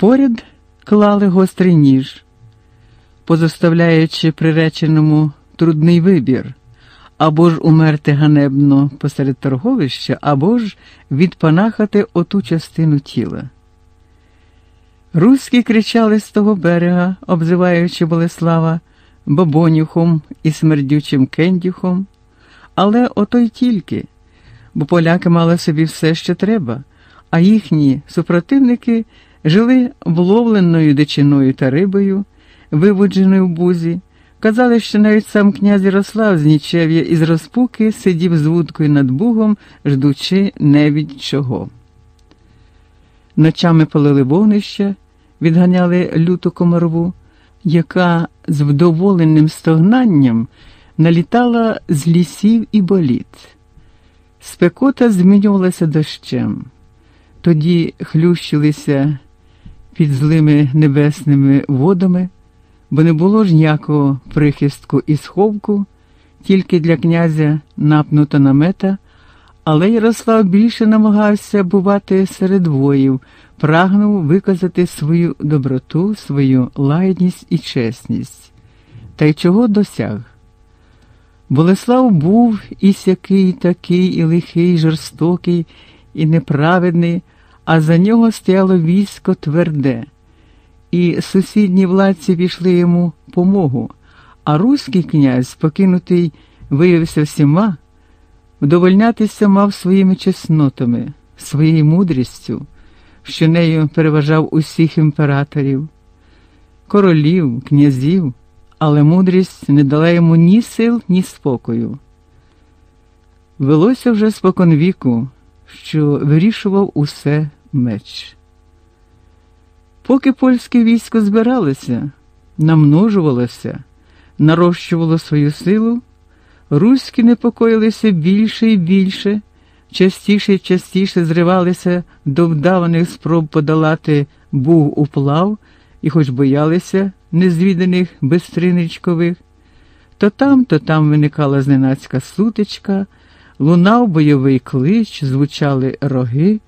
Поряд клали гострий ніж, позоставляючи приреченому трудний вибір або ж умерти ганебно посеред торговища, або ж відпанахати оту частину тіла. Руські кричали з того берега, обзиваючи Болеслава бобонюхом і смердючим кендюхом, але ото й тільки, бо поляки мали собі все, що треба, а їхні супротивники жили вловленою дичиною та рибою, виводженою в бузі. Казали, що навіть сам князь Ярослав з Нічев'я із розпуки сидів з вудкою над бугом, ждучи невідь чого. Ночами полили вогнища, відганяли люту комарву, яка з вдоволеним стогнанням налітала з лісів і боліт. Спекота змінювалася дощем, тоді хлющилися під злими небесними водами бо не було ж ніякого прихистку і сховку, тільки для князя напнуто намета, але Ярослав більше намагався бувати серед воїв, прагнув виказати свою доброту, свою лагідність і чесність. Та й чого досяг? Болеслав був і сякий, такий, і лихий, і жорстокий, і неправедний, а за нього стояло військо тверде і сусідні владці пішли йому помогу, а руський князь, покинутий, виявився всіма, вдовольнятися мав своїми чеснотами, своєю мудрістю, що нею переважав усіх імператорів, королів, князів, але мудрість не дала йому ні сил, ні спокою. Велося вже споконвіку, що вирішував усе меч. Поки польське військо збиралося, намножувалося, нарощувало свою силу, руські непокоїлися більше і більше, частіше і частіше зривалися до вдаваних спроб подолати буг уплав і, хоч боялися незвіданих безстриничкових, то там, то там виникала зненацька сутичка, лунав бойовий клич, звучали роги.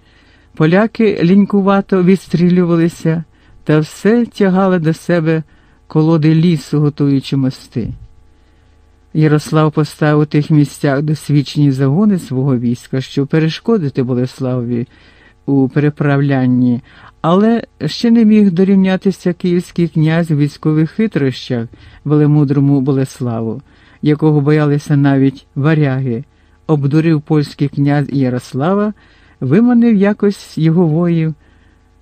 Поляки лінькувато відстрілювалися та все тягали до себе колоди лісу, готуючи мости. Ярослав поставив у тих місцях досвідчені загони свого війська, щоб перешкодити Болеславові у переправлянні, але ще не міг дорівнятися київський князь у військових хитрощах велемудрому Болеславу, якого боялися навіть варяги, обдурив польський князь Ярослава виманив якось його воїв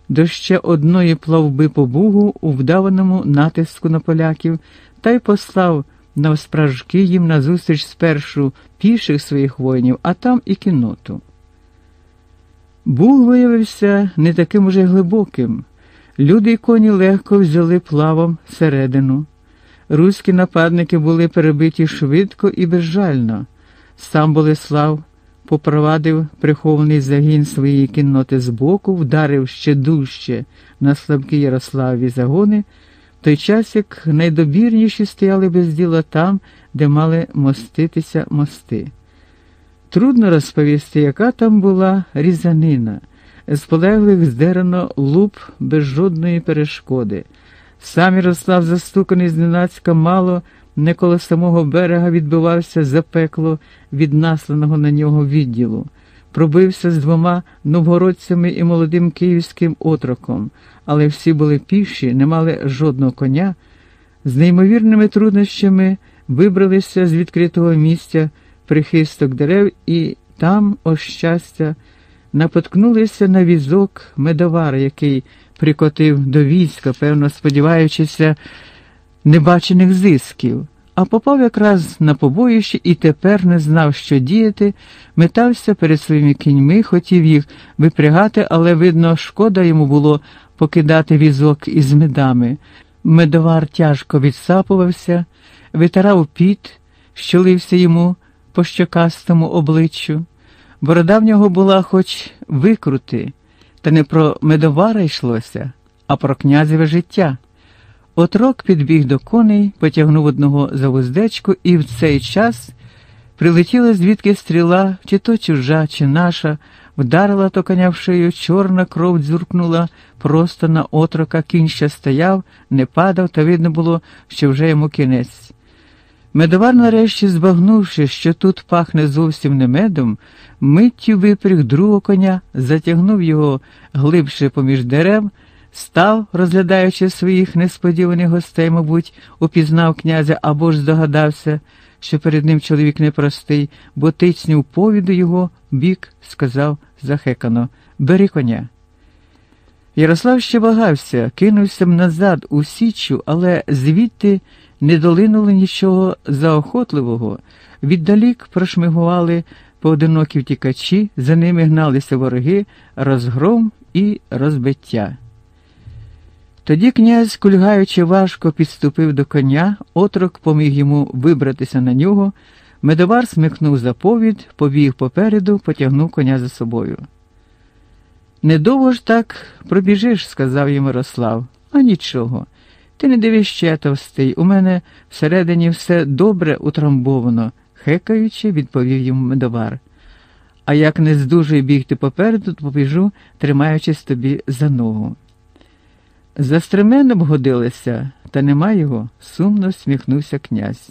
до ще одної плавби по бугу у вдаваному натиску на поляків та й послав навспражки їм назустріч спершу піших своїх воїнів, а там і кіноту. Буг виявився не таким уже глибоким. Люди й коні легко взяли плавом середину. Руські нападники були перебиті швидко і безжально. Сам Болеслав попровадив прихований загін своєї кінноти збоку, вдарив ще дужче на слабкі Ярославі загони, в той час як найдобірніші стояли без діла там, де мали моститися мости. Трудно розповісти, яка там була різанина, з полеглих здерено луп без жодної перешкоди. Сам Ярослав, застуканий зненацька мало не коло самого берега відбивався запекло від насланого на нього відділу, пробився з двома новгородцями і молодим київським отроком, але всі були піші, не мали жодного коня, з неймовірними труднощами вибралися з відкритого місця прихисток дерев і там, о щастя, напоткнулися на візок медовар, який прикотив до війська, певно, сподіваючися небачених зисків, а попав якраз на побоїще і тепер не знав, що діяти, метався перед своїми кіньми, хотів їх випрягати, але, видно, шкода йому було покидати візок із медами. Медовар тяжко відсапувався, витирав піт, що лився йому по щокастому обличчю. Борода в нього була хоч викрути, та не про медовара йшлося, а про князеве життя. Отрок підбіг до коней, потягнув одного за вуздечку, і в цей час прилетіла звідки стріла, чи то чужа, чи наша, Вдарила то коня в шию, чорна кров дзюркнула просто на отрока, кінь ще стояв, не падав, та видно було, що вже йому кінець. Медовар, нарешті, збагнувши, що тут пахне зовсім не медом, миттю випріг другого коня, затягнув його глибше поміж дерев, став, розглядаючи своїх несподіваних гостей, мабуть, упізнав князя або ж здогадався, що перед ним чоловік непростий, бо тицнув повіду його бік, сказав захекано Бери коня. Ярослав ще вагався, кинувся назад у січу, але звідти не долинуло нічого заохотливого. Віддалік прошмигували поодинокі втікачі, за ними гналися вороги, розгром і розбиття. Тоді князь, кульгаючи важко, підступив до коня, отрок поміг йому вибратися на нього. Медовар смикнув заповідь, побіг попереду, потягнув коня за собою. Недовго ж так пробіжиш, сказав їм Мирослав. А нічого. Ти не дивись ще товстий, у мене всередині все добре утрамбовано, хекаючи, відповів йому медовар. А як не здужує бігти попереду, то побіжу, тримаючись тобі за ногу. За стременом годилися, та нема його, сумно сміхнувся князь.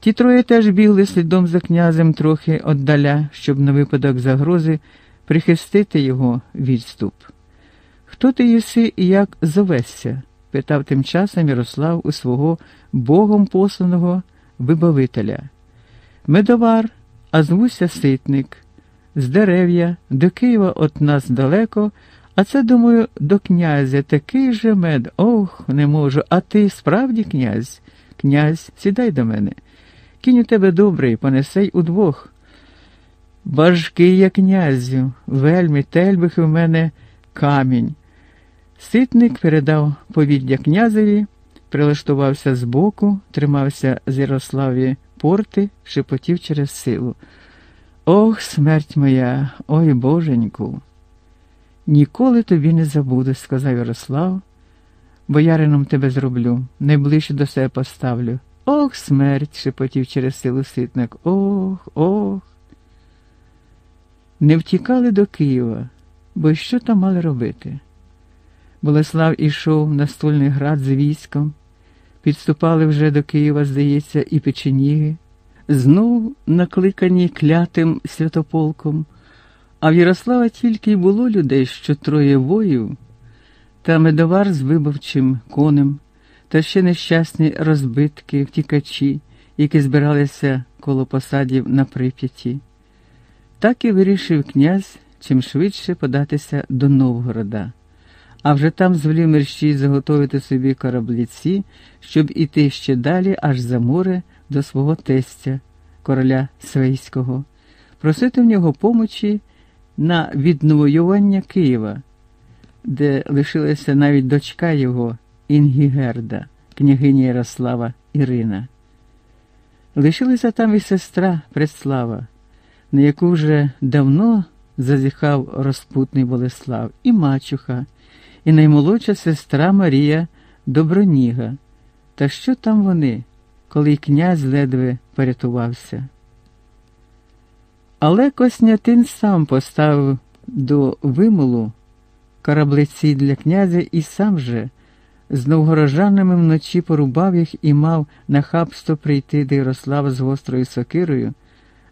Ті троє теж бігли слідом за князем трохи отдаля, щоб на випадок загрози прихистити його відступ. Хто ти єси і як зовешся? питав тим часом Ярослав у свого богом посланого вибавителя. Медовар, а звуся ситник, з дерев'я, до Києва от нас далеко, а це, думаю, до князя такий же мед. Ох, не можу. А ти справді князь? Князь, сідай до мене. Кінь у тебе добрий, понесей удвох. Важкий я князю, вельми тельбих у мене камінь. Ситник передав повіддя князеві, прилаштувався збоку, тримався з Ярославі порти, шепотів через силу. Ох, смерть моя, ой боженьку. Ніколи тобі не забуду, сказав Ярослав. Боярином тебе зроблю, найближче до себе поставлю. Ох, смерть, шепотів через силу ситник. Ох, ох. Не втікали до Києва, бо що там мали робити? Болеслав ішов на стольний град з військом, підступали вже до Києва, здається, і печеніги, знов накликані клятим святополком, а в Ярослава тільки й було людей, що троє воїв, та медовар з вибавчим конем, та ще нещасні розбитки, втікачі, які збиралися коло посадів на прип'яті. Так і вирішив князь чим швидше податися до Новгорода а вже там звелів мерщій заготовити собі корабліці, щоб іти ще далі, аж за море до свого тестя, короля Свейського, просити в нього помочі на відновоювання Києва, де лишилася навіть дочка його Інгігерда, княгиня Ярослава Ірина. Лишилася там і сестра Преслава, на яку вже давно зазіхав розпутний Болеслав, і мачуха і наймолодша сестра Марія Доброніга. Та що там вони, коли князь ледве порятувався? Але Коснятин сам поставив до вимолу кораблиці для князя і сам же з новгорожанами вночі порубав їх і мав нахабство прийти до Ярослава з гострою сокирою,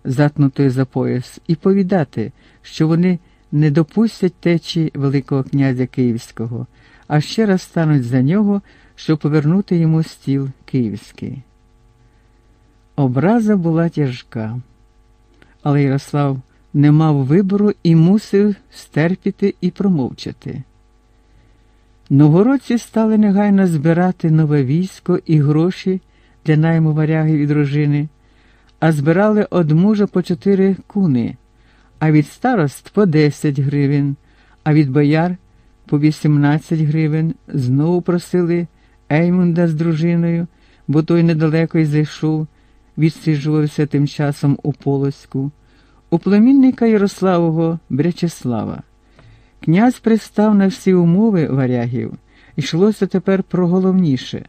затнутою за пояс, і повідати, що вони не допустять течі Великого князя Київського, а ще раз стануть за нього, щоб повернути йому стіл київський. Образа була тяжка, але Ярослав не мав вибору і мусив стерпіти і промовчати. Новгородці стали негайно збирати нове військо і гроші для найму варяги і дружини, а збирали од мужа по чотири куни а від старост по 10 гривень, а від бояр по 18 гривень. Знову просили Еймунда з дружиною, бо той недалеко й зайшов, відсиджувався тим часом у Полоську, у племінника Ярославого Брячеслава. Князь пристав на всі умови варягів, йшлося тепер про головніше.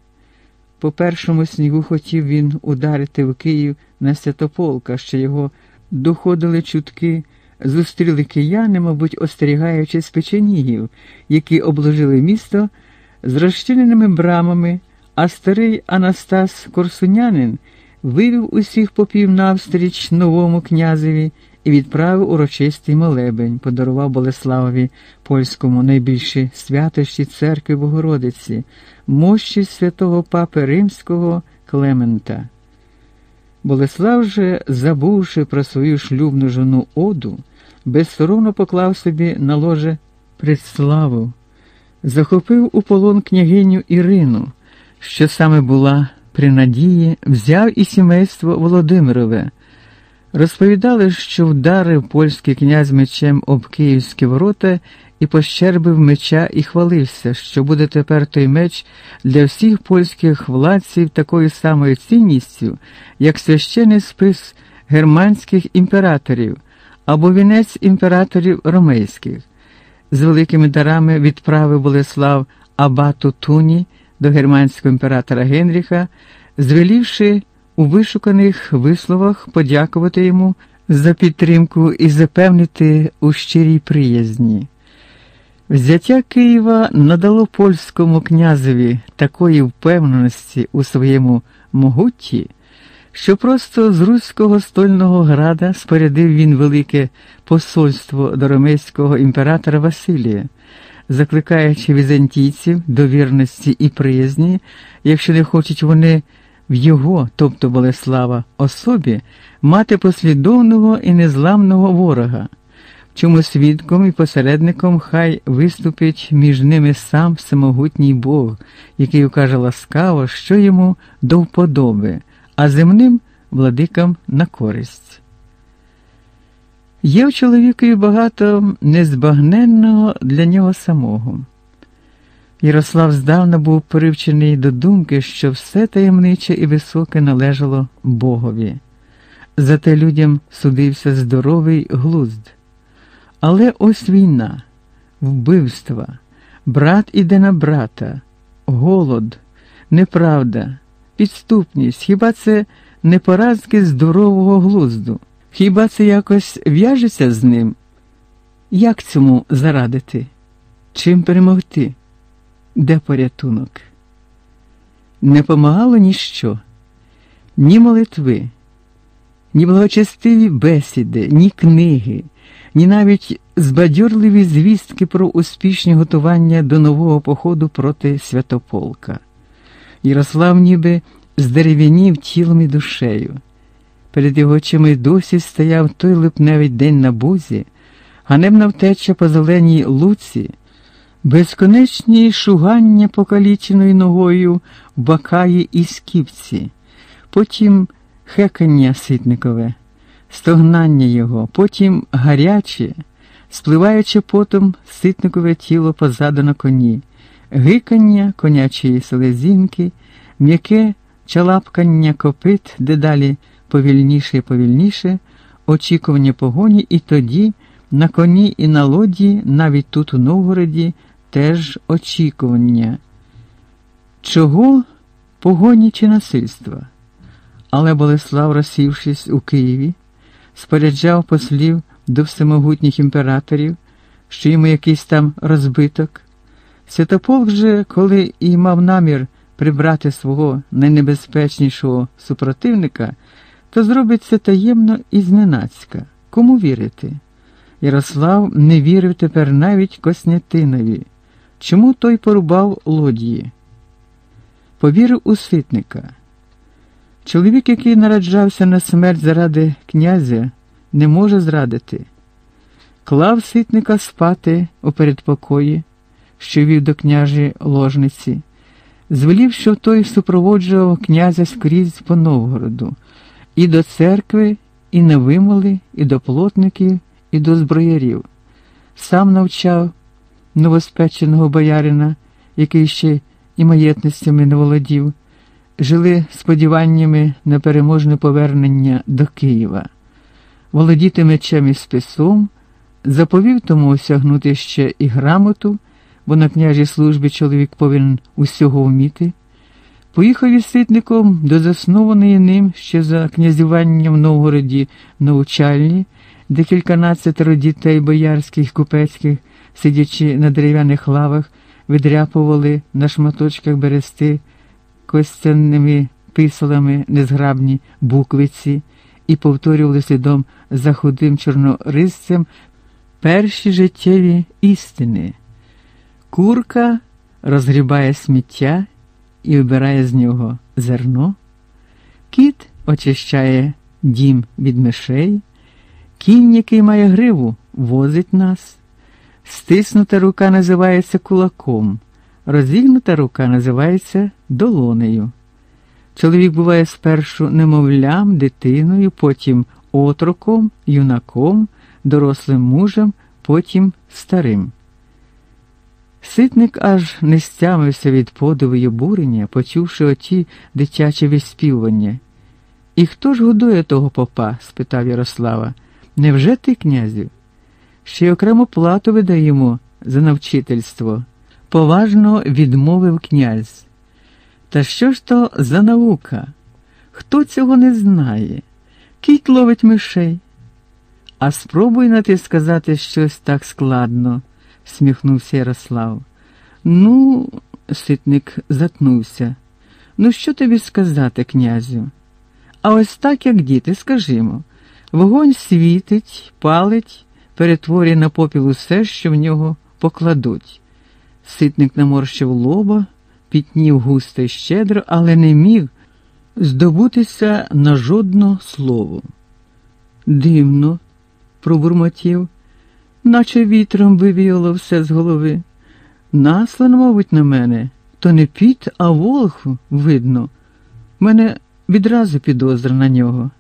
По першому снігу хотів він ударити в Київ на Святополка, що його доходили чутки зустріли кияни, мабуть, остерігаючись печенігів, які обложили місто з розчиненими брамами, а старий Анастас Корсунянин вивів усіх попів навстріч новому князеві і відправив урочистий молебень, подарував Болеславові польському найбільші святощі церкви Богородиці, мощі святого папи Римського Клемента. Болеслав же, забувши про свою шлюбну жону Оду, безсоромно поклав собі на ложе предславу, захопив у полон княгиню Ірину, що саме була при надії, взяв і сімейство Володимирове. Розповідали, що вдарив польський князь мечем об київські ворота і пощербив меча і хвалився, що буде тепер той меч для всіх польських владців такою самою цінністю, як священний спис германських імператорів або вінець імператорів ромейських. З великими дарами відправив Болеслав Абату Туні до германського імператора Генріха, звелівши у вишуканих висловах подякувати йому за підтримку і запевнити у щирій приязні. Взяття Києва надало польському князеві такої впевненості у своєму могутті, що просто з Руського стольного града спорядив він велике посольство до ромейського імператора Василія, закликаючи візантійців до вірності і приязні, якщо не хочуть вони в його, тобто Болеслава, особі мати послідовного і незламного ворога, чому свідком і посередником хай виступить між ними сам всемогутній Бог, який укаже ласкаво, що йому до вподоби, а земним владикам на користь. Є в чоловікові багато незбагненного для нього самого. Ярослав здавна був привчений до думки, що все таємниче і високе належало Богові. Зате людям судився здоровий глузд. Але ось війна, вбивства, брат іде на брата, голод, неправда, підступність, хіба це не поразки здорового глузду? Хіба це якось в'яжеться з ним? Як цьому зарадити? Чим перемогти? Де порятунок? Не помагало ніщо, ні молитви, ні благочестиві бесіди, ні книги, ні навіть збадьорливі звістки про успішні готування до нового походу проти Святополка. Ярослав ніби здерев'янів тілом і душею. Перед його очима досі стояв той липневий день на бузі, ганебна втеча по зеленій луці. Безконечні шугання покаліченою ногою в бакаї і скіпці, потім хекання ситникове, стогнання його, потім гаряче, спливаючи потом ситникове тіло позаду на коні, гикання конячої селезінки, м'яке чалапкання копит, дедалі повільніше і повільніше, очікування погоні, і тоді на коні і на лоді, навіть тут у Новгороді теж очікування, чого погоні чи насильства. Але Болеслав, розсівшись у Києві, споряджав послів до всемогутніх імператорів, що йому якийсь там розбиток. Святополк же, коли і мав намір прибрати свого найнебезпечнішого супротивника, то зробить це таємно і зненацька. Кому вірити? Ярослав не вірив тепер навіть Коснятинові. Чому той порубав лодії? Повірив у ситника. Чоловік, який нараджався на смерть заради князя, не може зрадити. Клав ситника спати у передпокої, що вів до княжі ложниці, звелів, що той супроводжував князя скрізь по Новгороду, і до церкви, і на вимоли, і до плотників, і до зброярів. Сам навчав новоспеченого боярина, який ще і маєтностями не володів, жили сподіваннями на переможне повернення до Києва, володіти мечем і списом, заповів тому осягнути ще і грамоту, бо на княжій службі чоловік повинен усього вміти. Поїхав із ситником до заснованої ним ще за князювання в Новгороді навчальні, де кільканадцятеро дітей боярських купецьких, сидячи на дерев'яних лавах, видряпували на шматочках берести костянними писалами незграбні буквиці і повторювали слідом за худим чорнорисцем перші життєві істини. Курка розгрібає сміття і вибирає з нього зерно, кіт очищає дім від мишей, кінь, який має гриву, возить нас. Стиснута рука називається кулаком, розігнута рука називається долонею. Чоловік буває спершу немовлям, дитиною, потім отроком, юнаком, дорослим мужем, потім старим. Ситник аж не стямився від подиву й обурення, почувши оті дитячі виспівування. І хто ж годує того попа? спитав Ярослава. Невже ти, князю? Ще й окрему плату видаємо за навчительство, поважно відмовив князь. Та що ж то за наука? Хто цього не знає? Кіт ловить мишей. А спробуй на ти сказати щось так складно, сміхнувся Ярослав. Ну, ситник затнувся. Ну, що тобі сказати, князю? А ось так, як діти, скажімо, вогонь світить, палить, перетворює на попіл усе, що в нього покладуть. Ситник наморщив лоба, пітнів густо й щедро, але не міг здобутися на жодно слово. Дивно, пробурмотів, наче вітром вивіяло все з голови. Наслан, мовить, на мене, то не піт, а волх видно. Мене відразу підозра на нього.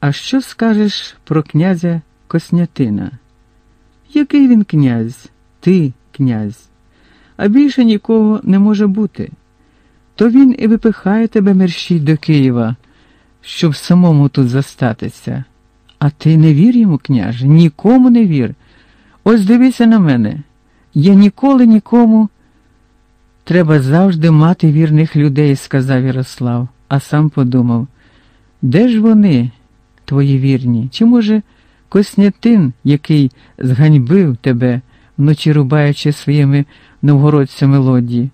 А що скажеш про князя Коснятина? Який він князь? Ти князь, а більше нікого не може бути. То він і випихає тебе мерщій до Києва, щоб самому тут застатися. А ти не вір йому, княже, нікому не вір. Ось дивися на мене. Я ніколи нікому. Треба завжди мати вірних людей, сказав Ярослав, а сам подумав, де ж вони, твої вірні? Чи, може, Коснятин, який зганьбив тебе, вночі рубаючи своїми новгородцями лодії?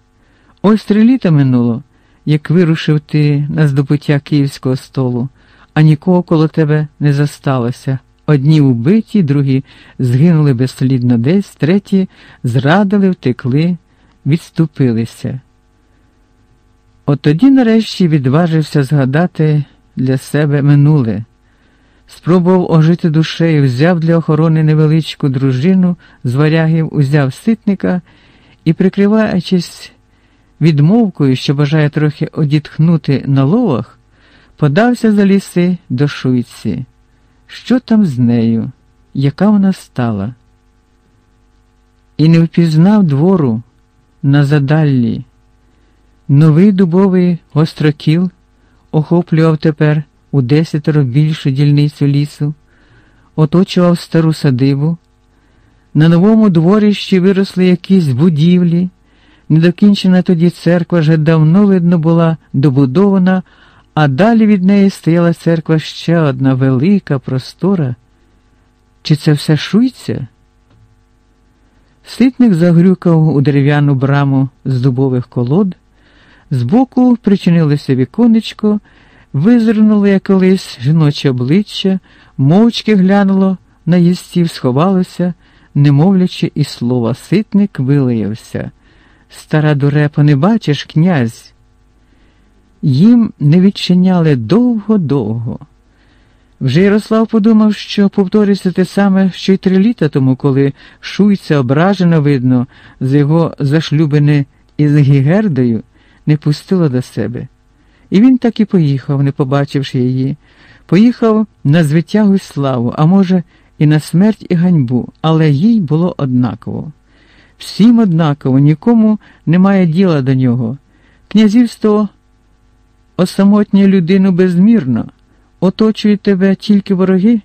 Ось три літа минуло, як вирушив ти на здобуття київського столу, а нікого коло тебе не засталося. Одні вбиті, другі згинули безслідно десь, треті зрадили, втекли, відступилися. От тоді нарешті відважився згадати для себе минуле, спробував ожити душею, взяв для охорони невеличку дружину, з варягів узяв ситника і, прикриваючись відмовкою, що бажає трохи одітхнути на ловах, подався за ліси до Шуйці. Що там з нею, яка вона стала? І не впізнав двору на задаллі. Новий дубовий гострокіл охоплював тепер у десятеро більшу дільницю лісу, оточував стару садибу. На новому дворищі виросли якісь будівлі. Недокінчена тоді церква вже давно, видно, була добудована, а далі від неї стояла церква ще одна велика, простора. Чи це все шуйця? Ситник загрюкав у дерев'яну браму з дубових колод, збоку причинилося віконечко, визирнуло як колись жіноче обличчя, мовчки глянуло на їстів, сховалося, не мовлячи і слова, ситник вилаявся. Стара дурепа, не бачиш, князь? Їм не відчиняли довго-довго. Вже Ярослав подумав, що повторюється те саме, що й три літа тому, коли шуйця ображена, видно, з його зашлюбини із Гігердою, не пустила до себе. І він так і поїхав, не побачивши її. Поїхав на звитягу й славу, а може, і на смерть і ганьбу, але їй було однаково. Всім однаково, нікому немає діла до нього. Князівство осамотнює людину безмірно, оточує тебе тільки вороги.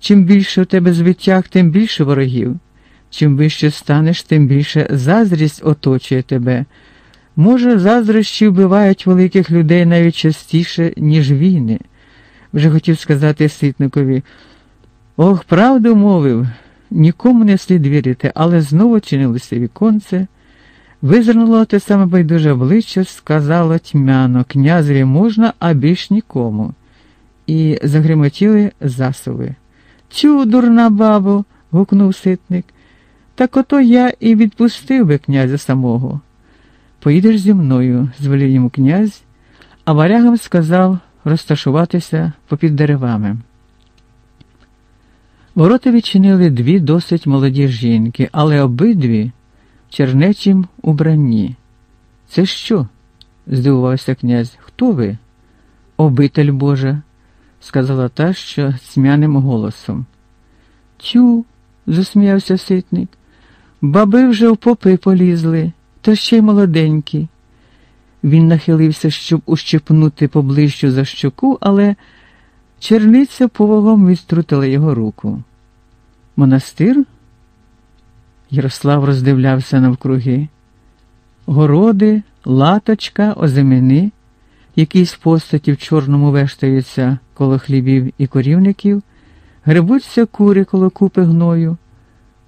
Чим більше у тебе звитяг, тим більше ворогів. Чим вище станеш, тим більше заздрість оточує тебе. Може, заздрощі вбивають великих людей навіть частіше, ніж війни. Вже хотів сказати ситникові. Ох, правду мовив, нікому не слід вірити, але знову чинилося віконце. Визирнуло те саме байдуже обличчя, сказало тьмяно, князеві можна, а більш нікому. І загримотіли засови. Тю, дурна бабо, гукнув ситник. Так ото я і відпустив би князя самого. Поїдеш зі мною, звелів йому князь, а варягам сказав розташуватися попід деревами. Ворота відчинили дві досить молоді жінки, але обидві чернечім убранні. Це що? здивувався князь. Хто ви? Обитель Божа, сказала та, що смяним голосом. Тю, засміявся ситник. Баби вже в попи полізли, та ще й молоденькі. Він нахилився, щоб ущипнути поближчу за щоку, але черниця повагом відтрутила його руку. Монастир? Ярослав роздивлявся навкруги. Городи, латочка, озимини, якісь постаті в чорному вештаються коло хлібів і корівників, гребуться кури коло купи гною.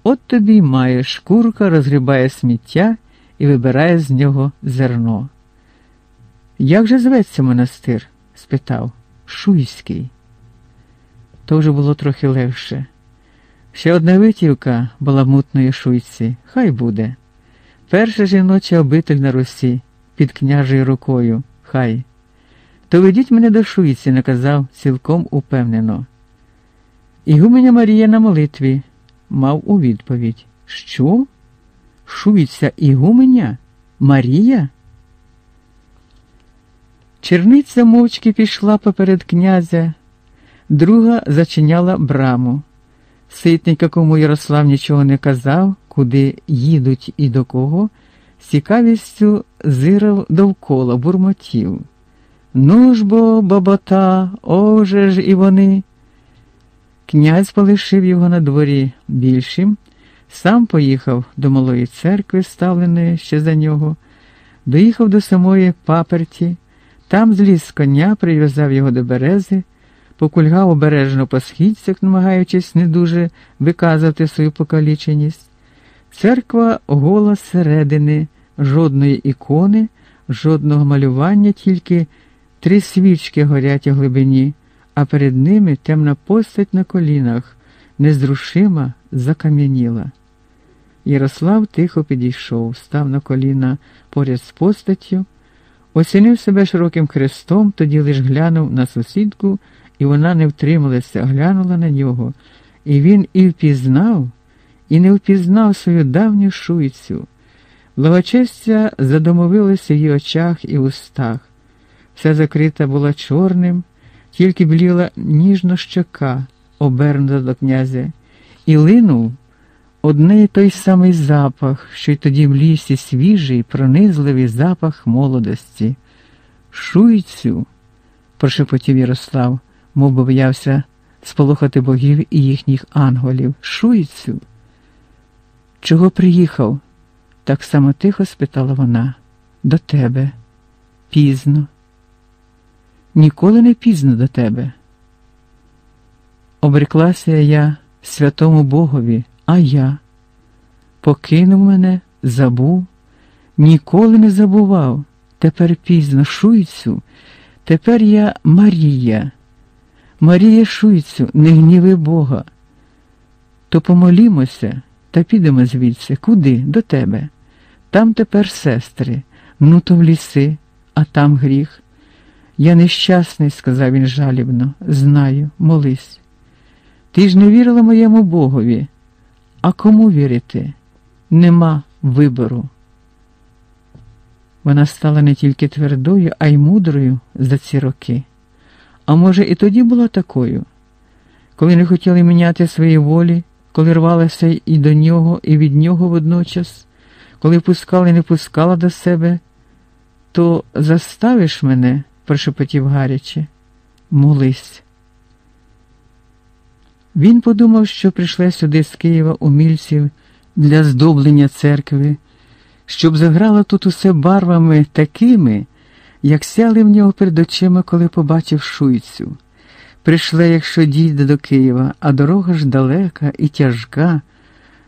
От тобі й маєш, курка розгрібає сміття і вибирає з нього зерно. Як же зветься монастир? спитав. Шуйський. То вже було трохи легше. Ще одна витівка була мутної шуйці, хай буде. Перша жіноча обитель на Русі під княжою рукою, хай. То ведіть мене до шуйці, наказав цілком упевнено. Ігуменя Марія на молитві мав у відповідь Що? Шуйця Ігуменя? Марія? Черниця мовчки пішла поперед князя, друга зачиняла браму. Ситник, якому Ярослав нічого не казав, куди їдуть і до кого, з цікавістю зирав довкола бурмотів. Ну ж бо, бабота, оже ж і вони. Князь полишив його на дворі більшим, сам поїхав до малої церкви, ставленої ще за нього, доїхав до самої паперті, там зліз з коня, прив'язав його до берези покульгав обережно по східцях, намагаючись не дуже виказати свою покаліченість. Церква гола зсередини, жодної ікони, жодного малювання, тільки три свічки горять у глибині, а перед ними темна постать на колінах, незрушима, закам'яніла. Ярослав тихо підійшов, став на коліна поряд з постаттю, оцінив себе широким хрестом, тоді лиш глянув на сусідку і вона не втрималася, глянула на нього, і він і впізнав, і не впізнав свою давню шуйцю. Благочестя задомовилося в її очах і устах. Вся закрита була чорним, тільки бліла ніжно щока, обернута до князя, і линув одне той самий запах, що й тоді в лісі свіжий, пронизливий запах молодості. Шуйцю, прошепотів Ярослав мов би боявся сполохати богів і їхніх анголів. Шуйцю. Чого приїхав? Так само тихо спитала вона. До тебе. Пізно. Ніколи не пізно до тебе. Обреклася я святому Богові, а я покинув мене, забув, ніколи не забував. Тепер пізно шуйцю, тепер я Марія. Марія Шуйцю, не гніви Бога. То помолімося та підемо звідси. Куди? До тебе. Там тепер сестри, ну то в ліси, а там гріх. Я нещасний, сказав він жалібно, знаю, молись. Ти ж не вірила моєму Богові. А кому вірити? Нема вибору. Вона стала не тільки твердою, а й мудрою за ці роки. А може, і тоді була такою, коли не хотіли міняти свої волі, коли рвалася і до нього, і від нього водночас, коли пускала і не пускала до себе, то заставиш мене, прошепотів гаряче, молись. Він подумав, що прийшли сюди з Києва умільців для здоблення церкви, щоб заграло тут усе барвами такими як сяли в нього перед очима, коли побачив шуйцю. прийшле, якщо дійде до Києва, а дорога ж далека і тяжка.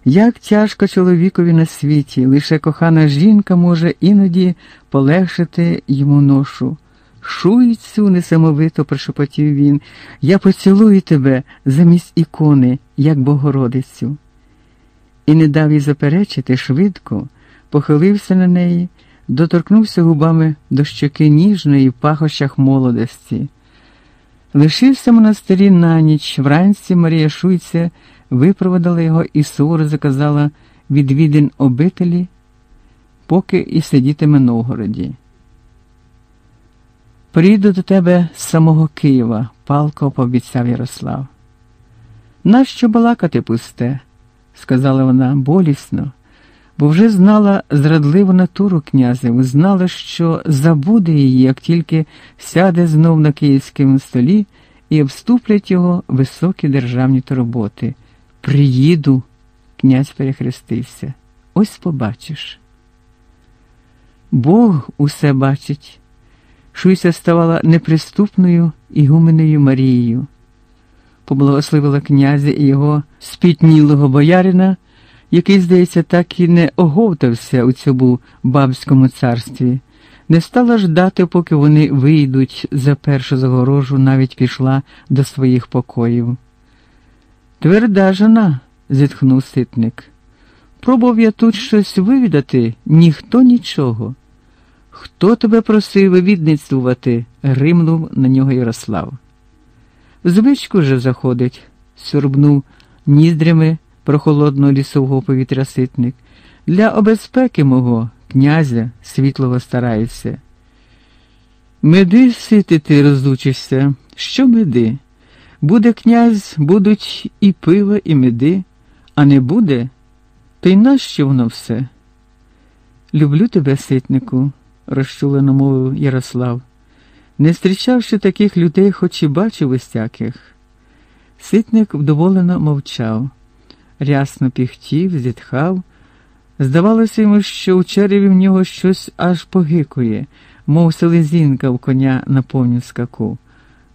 Як тяжко чоловікові на світі, лише кохана жінка може іноді полегшити йому ношу. Шуйцю, несамовито прошепотів він, я поцілую тебе замість ікони, як Богородицю. І не дав їй заперечити швидко, похилився на неї, доторкнувся губами до щоки ніжної в пахощах молодості. Лишився монастирі на ніч, вранці Марія Шуйця випроводила його і суворо заказала відвідин обителі, поки і сидітиме на Новгороді. Прийду до тебе з самого Києва, палко пообіцяв Ярослав. Нащо балакати пусте? сказала вона болісно, бо вже знала зрадливу натуру князеву, знала, що забуде її, як тільки сяде знов на київському столі і обступлять його високі державні турботи. Приїду, князь перехрестився, ось побачиш. Бог усе бачить. Шуйся ставала неприступною ігуменою Марією, поблагословила князя і його спітнілого боярина, який, здається, так і не оговтався у цьому бабському царстві, не стала ждати, поки вони вийдуть за першу загорожу, навіть пішла до своїх покоїв. Тверда жона, зітхнув ситник. Пробував я тут щось вивідати, ніхто нічого. Хто тебе просив вивідництвувати? гримнув на нього Ярослав. Звичку вже заходить, сюрбнув ніздрями прохолодного лісового повітря ситник. Для обезпеки мого, князя, світлого стараюся. Меди ситити розучишся. Що меди? Буде князь, будуть і пиво, і меди, а не буде, то й нащо воно все? Люблю тебе, ситнику розчулено мовив Ярослав. Не зустрічавши таких людей, хоч і бачив усяких. Ситник вдоволено мовчав, рясно піхтів, зітхав. Здавалося йому, що у череві в нього щось аж погикує, мов селезінка в коня на повню скаку.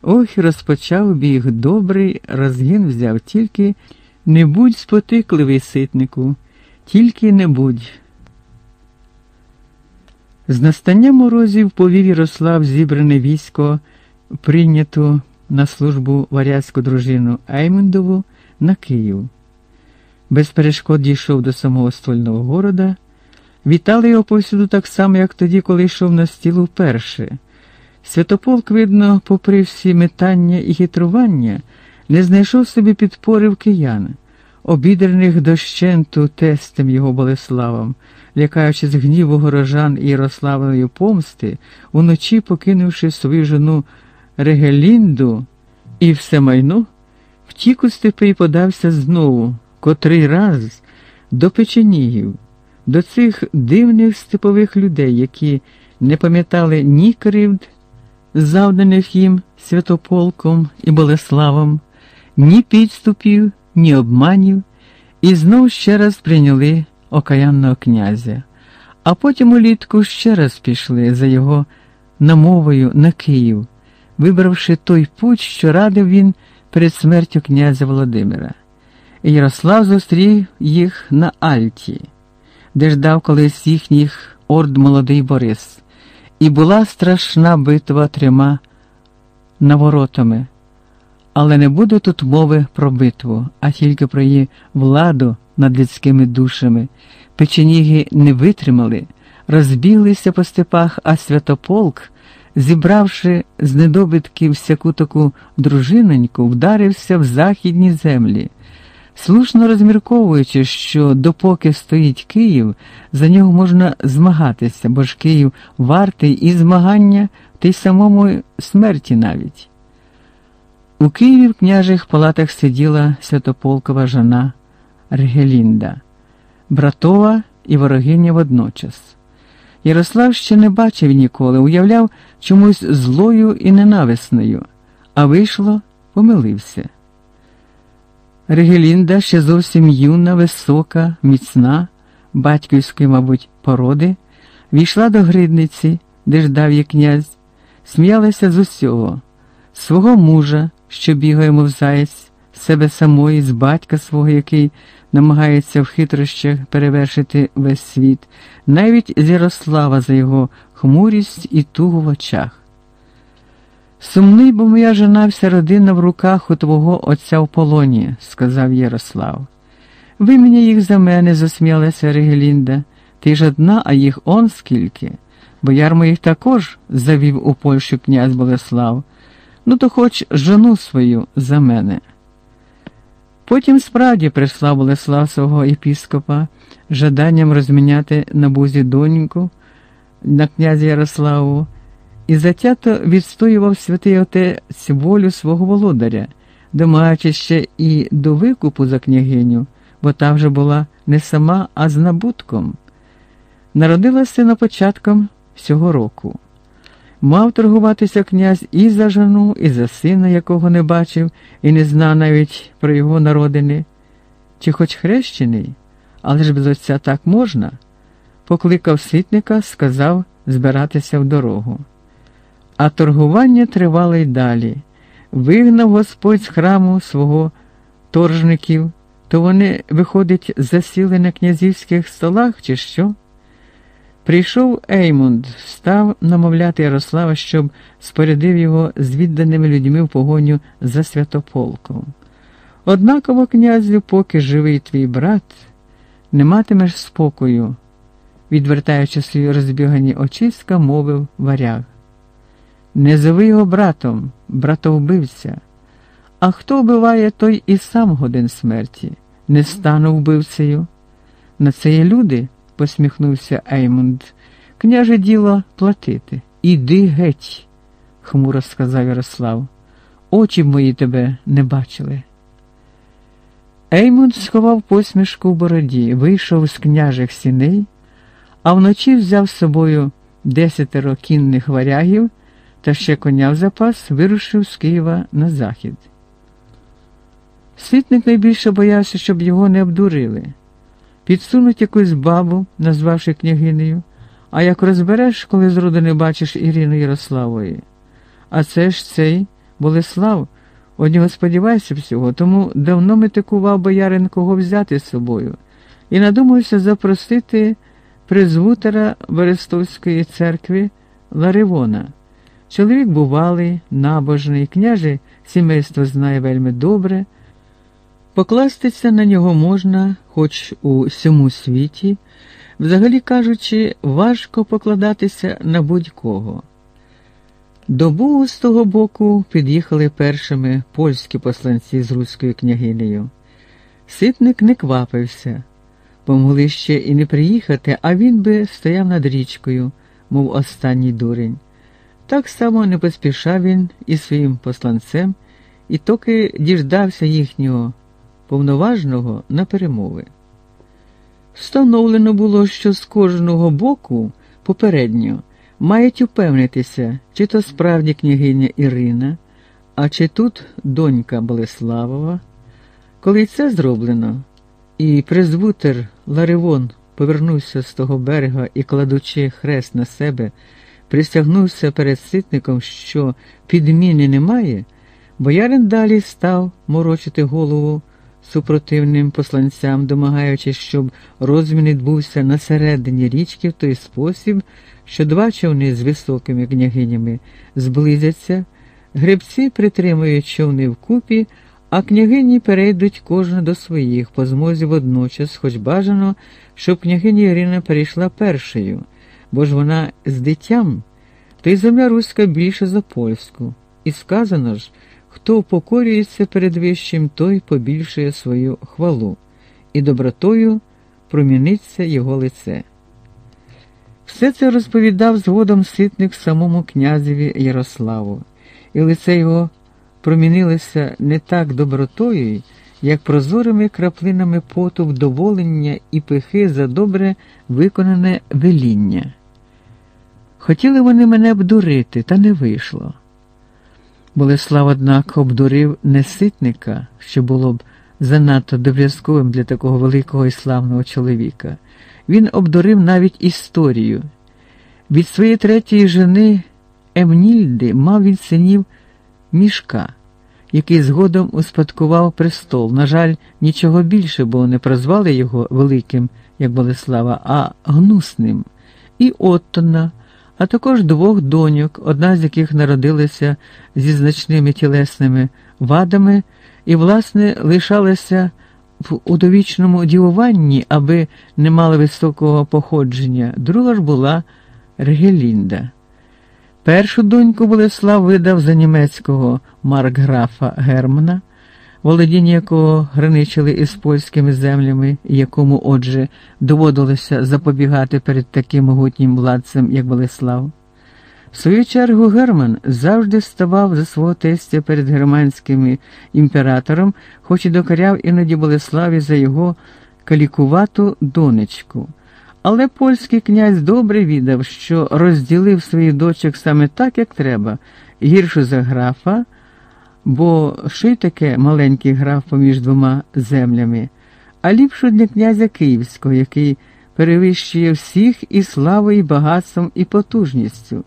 Ох, розпочав біг добрий, розгін взяв тільки не будь спотикливий ситнику, тільки не будь. З настання морозів повів Ярослав зібране військо, прийнято на службу варязьку дружину Аймендову на Київ. Без перешкод дійшов до самого стольного города. Вітали його повсюду так само, як тоді, коли йшов на стіл вперше. Святополк, видно, попри всі метання і хитрування, не знайшов собі підпори в киян, обідрених дощенту тестем його Болеславом лякаючи з гніву горожан і Ярославної помсти, уночі покинувши свою жену Регелінду і все майно, втік у степи і подався знову, котрий раз до печенігів, до цих дивних степових людей, які не пам'ятали ні кривд, завданих їм святополком і Болеславом, ні підступів, ні обманів, і знов ще раз прийняли окаянного князя, а потім улітку ще раз пішли за його намовою на Київ, вибравши той путь, що радив він перед смертю князя Володимира. Ярослав зустрів їх на Альті, де ждав колись їхніх орд молодий Борис, і була страшна битва трьома наворотами. Але не буде тут мови про битву, а тільки про її владу над людськими душами. Печеніги не витримали, розбіглися по степах, а святополк, зібравши з недобитків всяку таку дружиноньку, вдарився в західні землі. Слушно розмірковуючи, що допоки стоїть Київ, за нього можна змагатися, бо ж Київ вартий і змагання, та й самому смерті навіть. У Києві в княжих палатах сиділа святополкова жона. Ргелінда, братова і ворогиня водночас. Ярослав ще не бачив ніколи, уявляв чомусь злою і ненависною, а вийшло, помилився. Регелінда ще зовсім юна, висока, міцна, батьківської, мабуть, породи, війшла до гридниці, де ждав її князь, сміялася з усього, свого мужа, що бігає, мов заєць, себе самої, з батька свого, який намагається в хитрощах перевершити весь світ, навіть з Ярослава за його хмурість і тугу в очах. Сумний, бо моя жена вся родина в руках у твого отця в полоні, сказав Ярослав. Ви їх за мене, засміялася Регелінда. Ти ж одна, а їх он скільки. Бояр моїх також завів у Польщу князь Болеслав. Ну, то хоч жену свою за мене. Потім справді прислав Болеслав свого епіскопа жаданням розміняти на бузі доньку на князя Ярославу і затято відстоював святий отець волю свого володаря, домаючи ще і до викупу за княгиню, бо та вже була не сама, а з набутком. Народилася на початком цього року. Мав торгуватися князь і за жену, і за сина, якого не бачив, і не знав навіть про його народини, чи хоч хрещений, але ж без отця так можна. Покликав ситника, сказав збиратися в дорогу. А торгування тривало й далі. Вигнав Господь з храму свого торжників, то вони, виходить, засіли на князівських столах, чи що? Прийшов Еймунд, став намовляти Ярослава, щоб спорядив його з відданими людьми в погоню за святополком. Однаково, князю, поки живий твій брат, не матимеш спокою, відвертаючи свої розбігані очиська, мовив варяг. Не зови його братом, братовбивця. А хто вбиває, той і сам годин смерті. Не стану вбивцею. На це є люди посміхнувся Еймунд. Княже діло платити. Іди геть, хмуро сказав Ярослав. Очі мої тебе не бачили. Еймунд сховав посмішку в бороді, вийшов з княжих сіней, а вночі взяв з собою десятеро кінних варягів та ще коня в запас вирушив з Києва на захід. Світник найбільше боявся, щоб його не обдурили підсунуть якусь бабу, назвавши княгинею, а як розбереш, коли зроду не бачиш Ірину Ярославої. А це ж цей Болеслав, однього сподівайся всього, тому давно метикував боярин кого взяти з собою, і надумався запросити призвутера Берестовської церкви Ларивона. Чоловік бувалий, набожний, княже сімейство знає вельми добре. Покластися на нього можна, хоч у всьому світі, взагалі кажучи, важко покладатися на будь-кого. До Бугу з того боку під'їхали першими польські посланці з руською княгинею. Ситник не квапився, бо могли ще і не приїхати, а він би стояв над річкою, мов останній дурень. Так само не поспішав він і своїм посланцем, і токи діждався їхнього повноважного на перемови. Встановлено було, що з кожного боку попередньо мають упевнитися, чи то справді княгиня Ірина, а чи тут донька Болеславова. Коли це зроблено, і призвутер Ларивон повернувся з того берега і, кладучи хрест на себе, присягнувся перед ситником, що підміни немає, боярин далі став морочити голову супротивним посланцям, домагаючись, щоб розмін відбувся на середині річки в той спосіб, що два човни з високими княгинями зблизяться, гребці притримують човни вкупі, а княгині перейдуть кожна до своїх, по змозі водночас, хоч бажано, щоб княгиня Ірина перейшла першою, бо ж вона з дитям, то й земля руська більше за польську. І сказано ж, Хто покорюється перед вищим, той побільшує свою хвалу, і добротою проміниться його лице. Все це розповідав згодом ситник самому князеві Ярославу, і лице його промінилося не так добротою, як прозорими краплинами поту вдоволення і пихи за добре виконане веління. Хотіли вони мене обдурити, та не вийшло. Болеслав, однак, обдурив не ситника, що було б занадто добрязковим для такого великого і славного чоловіка. Він обдурив навіть історію. Від своєї третьої жени Емнільди мав від синів мішка, який згодом успадкував престол. На жаль, нічого більше, бо не прозвали його великим, як Болеслава, а гнусним, і Оттона, а також двох доньок, одна з яких народилася зі значними тілесними вадами і, власне, лишалася в удовічному дівуванні, аби не мала високого походження, друга ж була Регелінда. Першу доньку Болеслав видав за німецького маркграфа Германа, володіння якого граничили із польськими землями, якому, отже, доводилося запобігати перед таким могутнім владцем, як Болеслав. В свою чергу Герман завжди ставав за свого тестя перед германським імператором, хоч і докоряв іноді Болеславі за його калікувату донечку. Але польський князь добре віддав, що розділив своїх дочок саме так, як треба, гіршу за графа, бо ший таке маленький граф поміж двома землями, а ліпшу для князя Київського, який перевищує всіх і славою, і багатством, і потужністю.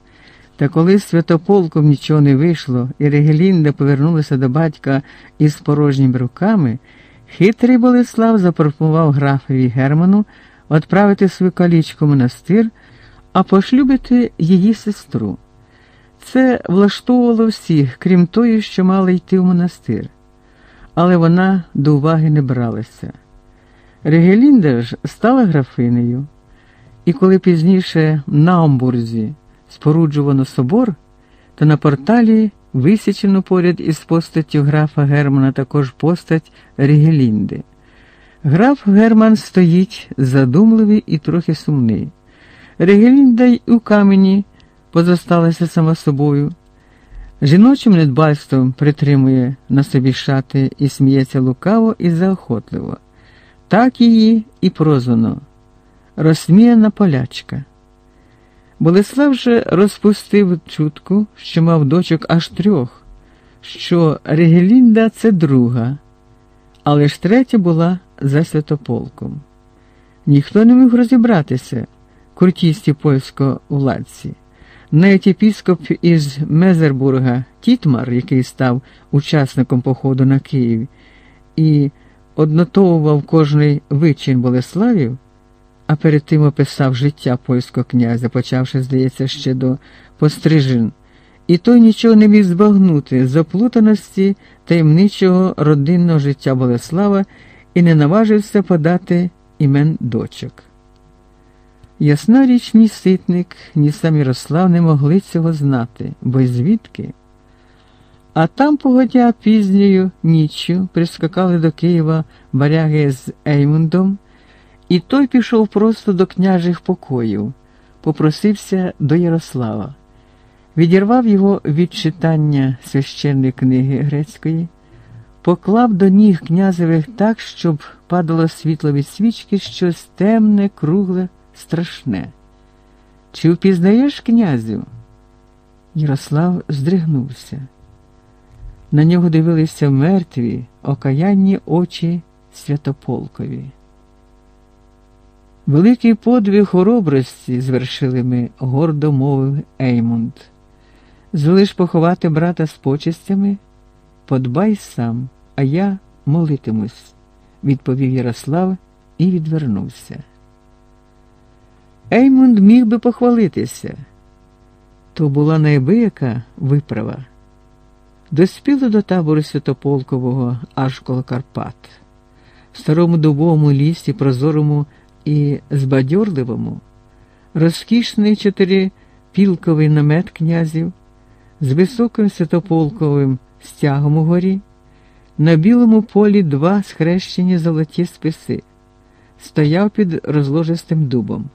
Та коли святополком нічого не вийшло, і Регелінда повернулася до батька із порожніми руками, хитрий Болеслав запропонував графові Герману відправити свою калічку в монастир, а пошлюбити її сестру. Це влаштовувало всіх, крім тої, що мала йти в монастир, але вона до уваги не бралася. Регелінда ж стала графинею, і коли пізніше на Омбурзі споруджувано собор, то на порталі висічено поряд із постаттю графа Германа також постать Регелінди. Граф Герман стоїть задумливий і трохи сумний. Регелінда й у камені позосталася сама собою. Жіночим недбальством притримує на собі шати і сміється лукаво і заохотливо. Так її і прозвано розсміяна полячка. Болеслав же розпустив чутку, що мав дочок аж трьох, що Регелінда це друга, але ж третя була за святополком. Ніхто не міг розібратися крутісті польського владці. Навіть епіскоп із Мезербурга Тітмар, який став учасником походу на Київ і однотовував кожний вичин Болеславів, а перед тим описав життя польського князя, почавши, здається, ще до пострижин, і той нічого не міг збагнути заплутаності таємничого родинного життя Болеслава і не наважився подати імен дочок. Ясна річ, ні ситник, ні сам Ярослав не могли цього знати, бо й звідки? А там погодя пізньою ніччю прискакали до Києва варяги з Еймундом, і той пішов просто до княжих покоїв, попросився до Ярослава, відірвав його від читання священної книги грецької, поклав до ніг князевих так, щоб падало світло від свічки щось темне, кругле страшне. Чи впізнаєш князю? Ярослав здригнувся. На нього дивилися мертві, окаянні очі святополкові. Великий подвиг хоробрості звершили ми, гордо мовив Еймунд. Звелиш поховати брата з почестями? Подбай сам, а я молитимусь, відповів Ярослав і відвернувся. Еймунд міг би похвалитися. То була найбияка виправа. Доспіло до табору Святополкового аж коло Карпат, в старому дубовому лісі, прозорому і збадьорливому, розкішний чотирипілковий намет князів з високим святополковим стягом угорі, на білому полі два схрещені золоті списи, стояв під розложистим дубом.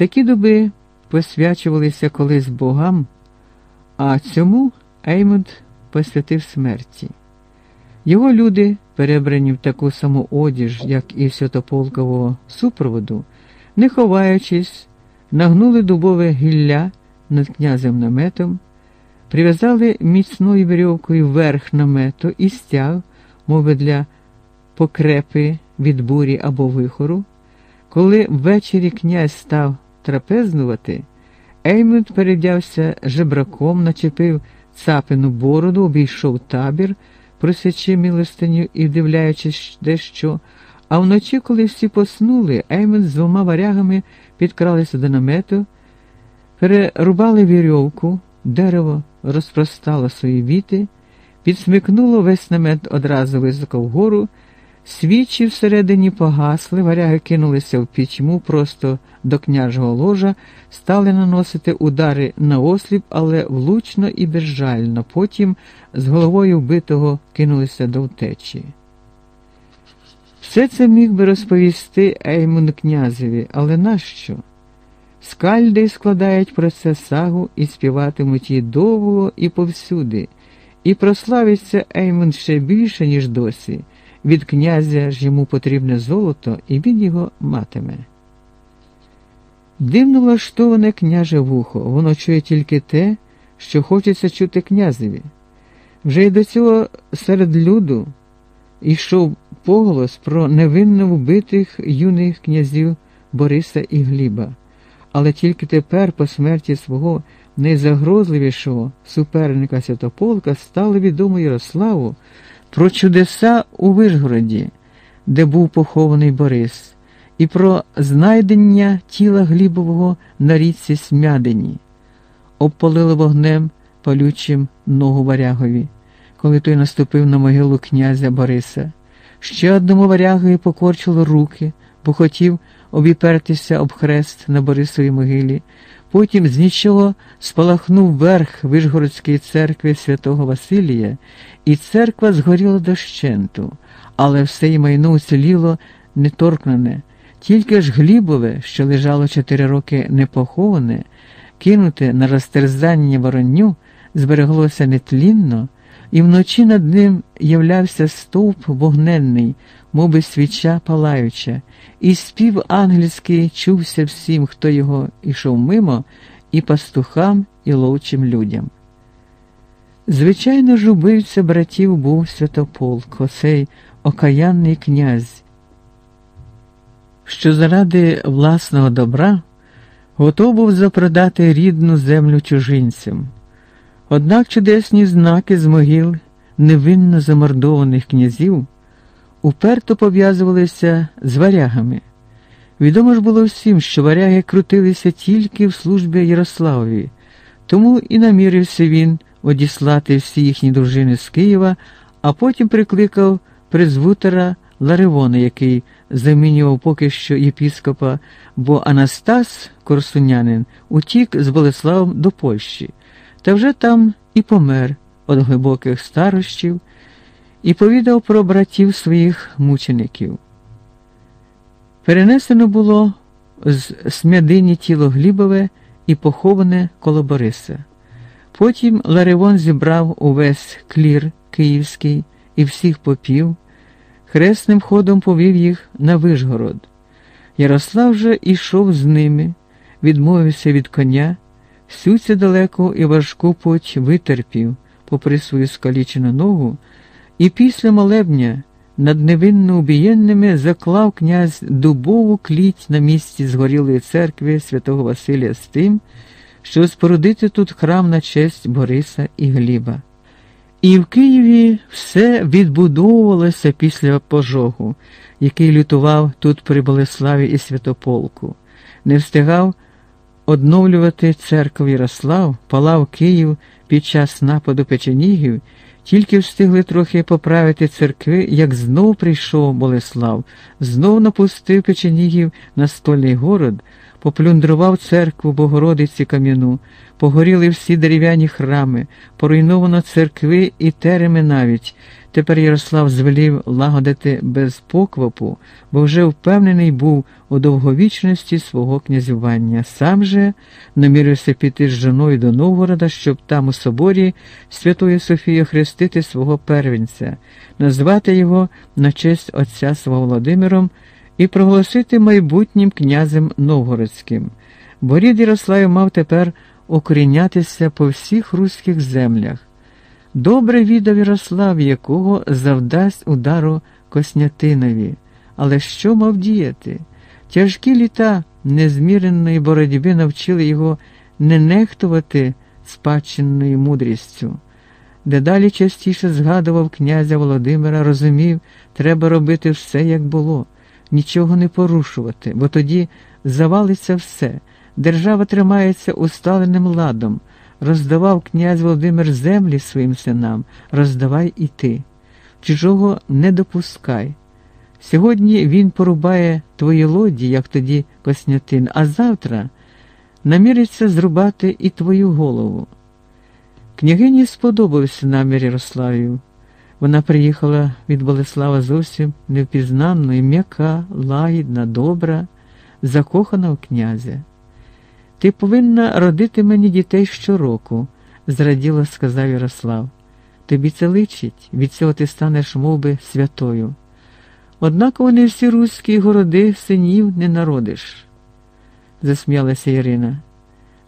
Такі дуби посвячувалися колись богам, а цьому Еймунд посвятив смерті. Його люди, перебрані в таку саму одіж, як і святополкового супроводу, не ховаючись, нагнули дубове гілля над князем наметом, прив'язали міцною вірьовкою верх намету і стяг, мови для покрепи від бурі або вихору. Коли ввечері князь став трапезнувати, Еймунд перевдявся жебраком, начепив цапину бороду, обійшов табір, просячи милостиню і вдивляючись дещо. А вночі, коли всі поснули, Еймен з двома варягами підкралися до намету, перерубали вірьовку, дерево розпростало свої віти, підсмикнуло весь намет одразу високо вгору. Свічі всередині погасли, варяги кинулися в пітьму просто до княжого ложа, стали наносити удари на осліп, але влучно і безжально, потім з головою вбитого кинулися до втечі. Все це міг би розповісти Еймун князеві, але нащо? Скальди складають про це сагу і співатимуть її довго і повсюди, і прославиться Еймун ще більше, ніж досі. Від князя ж йому потрібне золото, і він його матиме. Дивно влаштоване княже вухо, воно чує тільки те, що хочеться чути князеві. Вже й до цього серед люду йшов поголос про невинно вбитих юних князів Бориса і Гліба, але тільки тепер, по смерті свого найзагрозливішого суперника Святополка, стало відомо Ярославу про чудеса у Вишгороді, де був похований Борис, і про знайдення тіла Глібового на річці Смядині, обпалили вогнем палючим ногу варягові, коли той наступив на могилу князя Бориса. Ще одному варягові покорчило руки, бо хотів обіпертися об хрест на Борисовій могилі. Потім з нічого спалахнув верх Вишгородської церкви святого Василія, і церква згоріла дощенту, але все й майно уціліло неторкнене. Тільки ж Глібове, що лежало чотири роки непоховане, кинуте на розтерзання воронню, збереглося нетлінно, і вночі над ним являвся стовп вогненний, моби свіча палаюча, і спів ангельський чувся всім, хто його ішов мимо, і пастухам, і ловчим людям. Звичайно ж, убивця братів був святополк, оцей окаянний князь, що заради власного добра готов був запродати рідну землю чужинцям. Однак чудесні знаки з могил невинно замордованих князів уперто пов'язувалися з варягами. Відомо ж було всім, що варяги крутилися тільки в службі Ярославові, тому і намірився він одіслати всі їхні дружини з Києва, а потім прикликав призвутера Ларивона, який замінював поки що єпіскопа, бо Анастас, корсунянин, утік з Болеславом до Польщі, та вже там і помер від глибоких старощів і повідав про братів своїх мучеників. Перенесено було з смядині тіло Глібове і поховане коло Бориса. Потім Ларивон зібрав увесь клір київський і всіх попів, хресним ходом повів їх на Вишгород. Ярослав же ішов з ними, відмовився від коня, всю цю далеку і важку путь витерпів, попри свою скалічену ногу. І після молебня над невинно убієнними заклав князь дубову кліть на місці згорілої церкви святого Василія з тим, щоб спорудити тут храм на честь Бориса і Гліба. І в Києві все відбудовувалося після пожогу, який лютував тут при Болеславі і Святополку, не встигав одновлювати церкву Ярослав, палав Київ під час нападу печенігів. Тільки встигли трохи поправити церкви, як знов прийшов Болеслав, знов напустив печенігів на стольний город, поплюндрував церкву Богородиці Кам'яну, погоріли всі дерев'яні храми, поруйновано церкви і тереми навіть. Тепер Ярослав звелів лагодити без поквапу, бо вже впевнений був у довговічності свого князювання. Сам же намірився піти з жоною до Новгорода, щоб там у соборі Святої Софії хрестити свого первенця, назвати його на честь отця свого Володимиром і проголосити майбутнім князем Новгородським. Бо рід Ярославів мав тепер укорінятися по всіх руських землях. Добре відав Ярослав, якого завдасть удару Коснятинові. Але що мав діяти? Тяжкі літа незміреної боротьби навчили його не нехтувати спадщинною мудрістю. Дедалі частіше згадував князя Володимира, розумів, треба робити все, як було, нічого не порушувати, бо тоді завалиться все. Держава тримається усталеним ладом. Роздавав князь Володимир землі своїм синам, роздавай і ти. Чужого не допускай. Сьогодні він порубає твої лоді, як тоді Коснятин, а завтра наміриться зрубати і твою голову. Княгині сподобався намір Ярославів. Вона приїхала від Болеслава зовсім невпізнанною, м'яка, лагідна, добра, закохана в князя. Ти повинна родити мені дітей щороку, зраділо сказав Ярослав. Тобі це личить, від цього ти станеш мов би, святою. Однак вони всі руські городи синів не народиш, засміялася Ірина.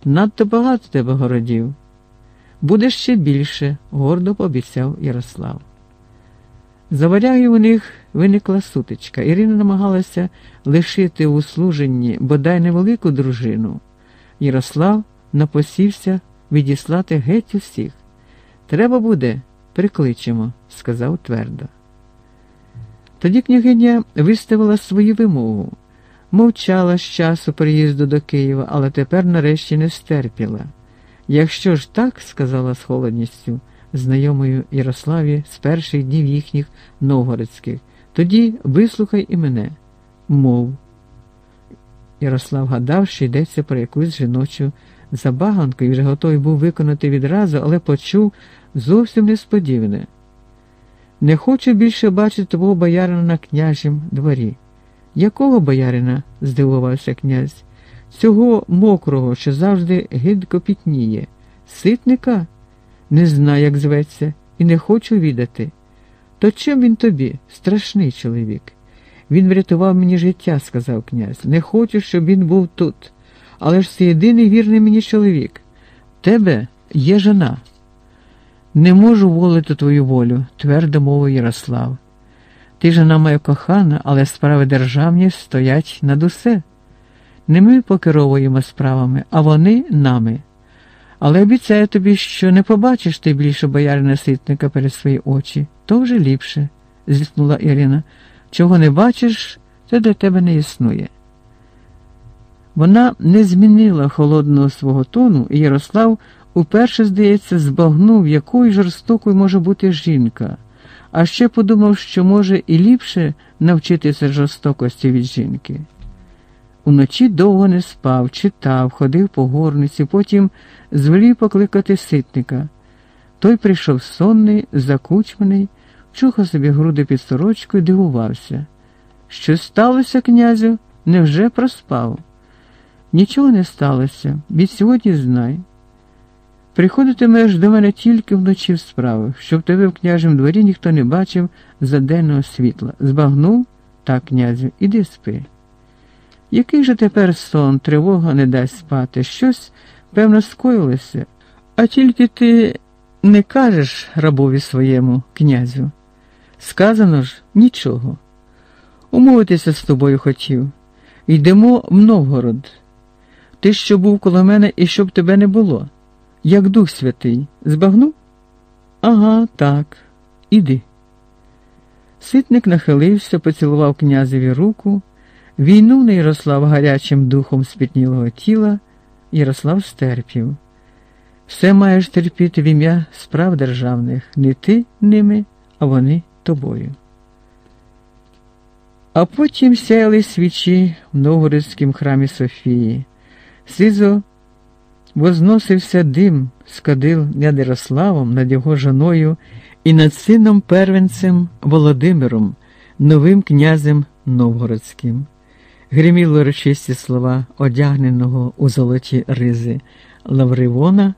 Надто багато тебе городів. Буде ще більше, гордо пообіцяв Ярослав. За варягів у них виникла сутичка. Ірина намагалася лишити у служенні бодай невелику дружину. Ярослав напосівся відіслати геть усіх. Треба буде, прикличемо, сказав твердо. Тоді княгиня виставила свою вимогу, мовчала з часу приїзду до Києва, але тепер нарешті не стерпіла. Якщо ж так, сказала з холодністю, знайомою Ярославі з перших днів їхніх новгородських, тоді вислухай і мене, мов. Ярослав гадав, що йдеться про якусь жіночу забаганку і вже готовий був виконати відразу, але почув зовсім несподіване. Не хочу більше бачити твого боярина на княжім дворі. Якого боярина? здивувався князь. Цього мокрого, що завжди гидко пітніє. Ситника? Не знаю, як зветься, і не хочу відати. То чим він тобі, страшний чоловік? Він врятував мені життя, сказав князь. Не хочу, щоб він був тут. Але ж це єдиний вірний мені чоловік. тебе є жона. Не можу волити твою волю, твердо мовив Ярослав. Ти жона моя кохана, але справи державні стоять над усе. Не ми покеровуємо справами, а вони нами. Але обіцяю тобі, що не побачиш ти більше боярина ситника перед свої очі, то вже ліпше, зіткнула Ірина. Чого не бачиш, це для тебе не існує. Вона не змінила холодного свого тону, і Ярослав уперше, здається, збагнув, якою жорстокою може бути жінка, а ще подумав, що може і ліпше навчитися жорстокості від жінки. Уночі довго не спав, читав, ходив по горниці, потім звелів покликати ситника. Той прийшов сонний, закучманий, чухав собі груди під сорочкою, дивувався. Що сталося, князю? Невже проспав? Нічого не сталося, від сьогодні знай. Приходитимеш до мене тільки вночі в справах, щоб тебе в княжем дворі ніхто не бачив за денного світла. Збагнув так, князю, іди спи. Який же тепер сон, тривога не дасть спати, щось, певно, скоїлося, а тільки ти не кажеш рабові своєму князю. Сказано ж нічого. Умовитися з тобою хотів. Йдемо в Новгород. Ти що був коло мене і щоб тебе не було, як Дух Святий, збагнув? Ага, так, іди. Ситник нахилився, поцілував князеві руку. Війну на Ярослав гарячим духом спітнілого тіла, Ярослав стерпів. Все маєш терпіти в ім'я справ державних, не ти ними, а вони тобою. А потім сяяли свічі в Новгородському храмі Софії. Сизо возносився дим з кадил над Ярославом, над його жоною і над сином первенцем Володимиром, новим князем Новгородським гриміли урочисті слова одягненого у золоті ризи Лавривона,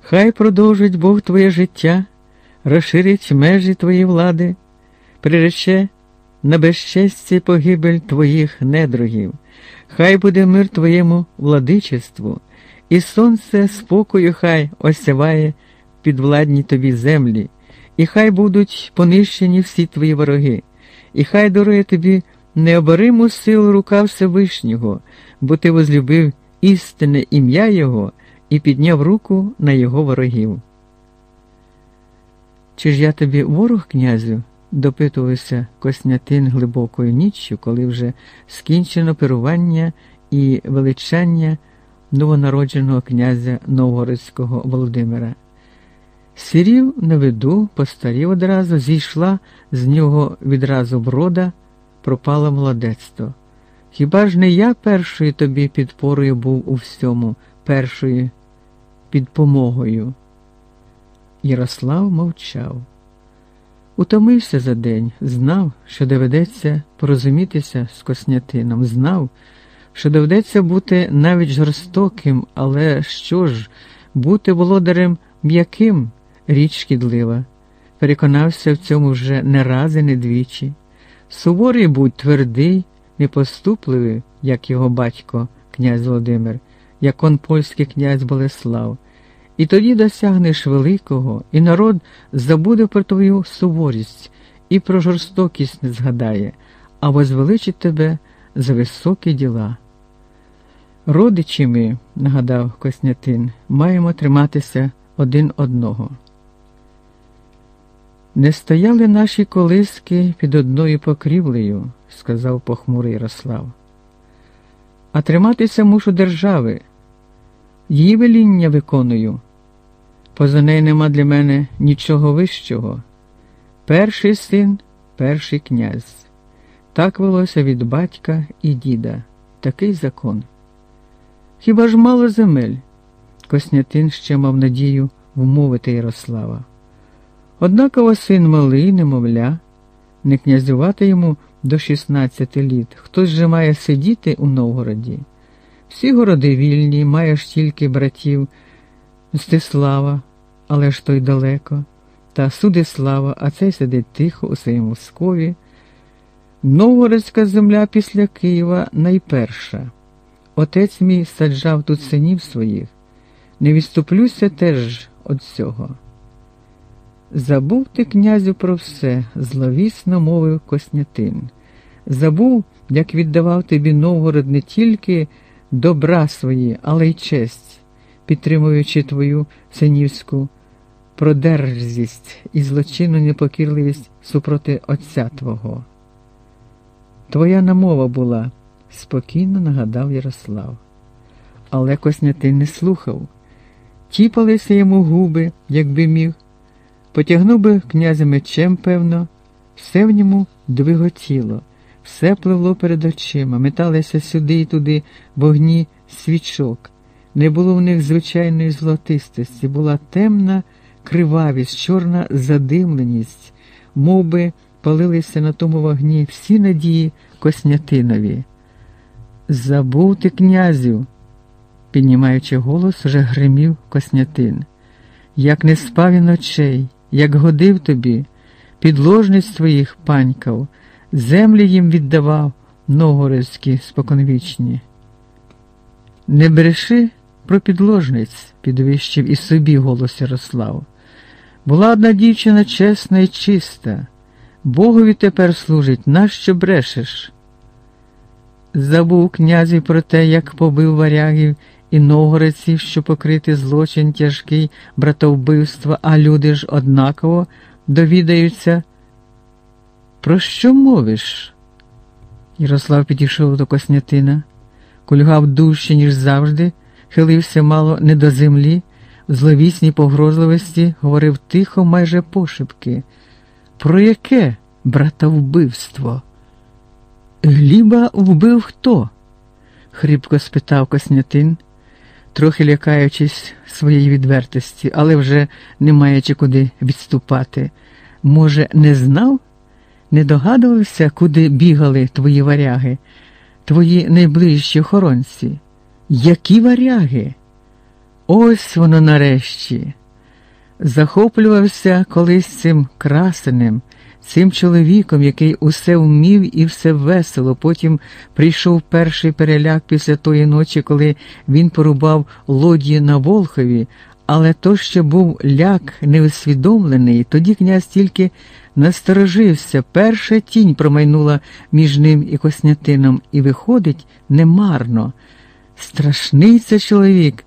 хай продовжить Бог твоє життя, розширить межі твої влади, прирече на безчесті погибель твоїх недругів, хай буде мир твоєму владичеству, і сонце спокою хай осяває підвладні тобі землі, і хай будуть понищені всі твої вороги, і хай дарує тобі необориму силу рука Всевишнього, бо ти возлюбив істинне ім'я Його і підняв руку на його ворогів. Чи ж я тобі ворог, князю? допитувався Коснятин глибокою ніччю, коли вже скінчено перування і величання новонародженого князя Новгородського Володимира. Сірів на виду, постарів одразу, зійшла з нього відразу брода, пропало молодецтво. Хіба ж не я першою тобі підпорою був у всьому, першою підпомогою? Ярослав мовчав. Утомився за день, знав, що доведеться порозумітися з Коснятином, знав, що доведеться бути навіть жорстоким, але що ж, бути володарем м'яким річ шкідлива. Переконався в цьому вже не раз і не двічі. Суворий будь твердий, непоступливий, як його батько, князь Володимир, як он польський князь Болеслав. І тоді досягнеш великого, і народ забуде про твою суворість і про жорстокість не згадає, а возвеличить тебе за високі діла. Родичі ми, нагадав Коснятин, маємо триматися один одного. Не стояли наші колиски під одною покрівлею, сказав похмурий Ярослав. А триматися мушу держави, її веління виконую. Поза неї нема для мене нічого вищого. Перший син, перший князь. Так велося від батька і діда, такий закон. Хіба ж мало земель? Коснятин ще мав надію вмовити Ярослава. Однаково син малий, немовля, не князювати йому до 16 літ. Хтось же має сидіти у Новгороді. Всі городи вільні, маєш тільки братів Мстислава, але ж той далеко, та Судислава, а цей сидить тихо у своєму скові. Новгородська земля після Києва найперша. Отець мій саджав тут синів своїх, не відступлюся теж від цього. Забув ти, князю, про все, зловісно мовив Коснятин. Забув, як віддавав тобі Новгород не тільки добра свої, але й честь, підтримуючи твою синівську продержзість і злочинну непокірливість супроти Отця Твого. Твоя намова була, спокійно нагадав Ярослав. Але Коснятин не слухав, тіпалися йому губи, якби міг. Потягнув би князя мечем, певно, все в ньому двиготіло, все пливло перед очима, металися сюди і туди вогні свічок. Не було в них звичайної золотистості, була темна кривавість, чорна задимленість, мов би палилися на тому вогні всі надії Коснятинові. Забув ти, князю, піднімаючи голос, вже гримів Коснятин. Як не спав він ночей як годив тобі, підложниць твоїх панькав, землі їм віддавав новгородські споконвічні. Не бреши про підложниць, підвищив і собі голос Ярослав. Була одна дівчина чесна і чиста, Богові тепер служить, нащо брешеш? Забув князі про те, як побив варягів і новгородців, що покрити злочин тяжкий братовбивства, а люди ж однаково довідаються. Про що мовиш? Ярослав підійшов до Коснятина, кульгав дужче, ніж завжди, хилився мало не до землі, зловісній погрозливості говорив тихо, майже пошепки. Про яке братовбивство? Гліба вбив хто? хрипко спитав Коснятин, трохи лякаючись своєї відвертості, але вже не маючи куди відступати. Може, не знав, не догадувався, куди бігали твої варяги, твої найближчі охоронці? Які варяги? Ось воно нарешті. Захоплювався колись цим красеним цим чоловіком, який усе вмів і все весело. Потім прийшов перший переляк після тої ночі, коли він порубав лодії на Волхові, але то ще був ляк неусвідомлений, тоді князь тільки насторожився, перша тінь промайнула між ним і Коснятином, і виходить немарно. Страшний це чоловік,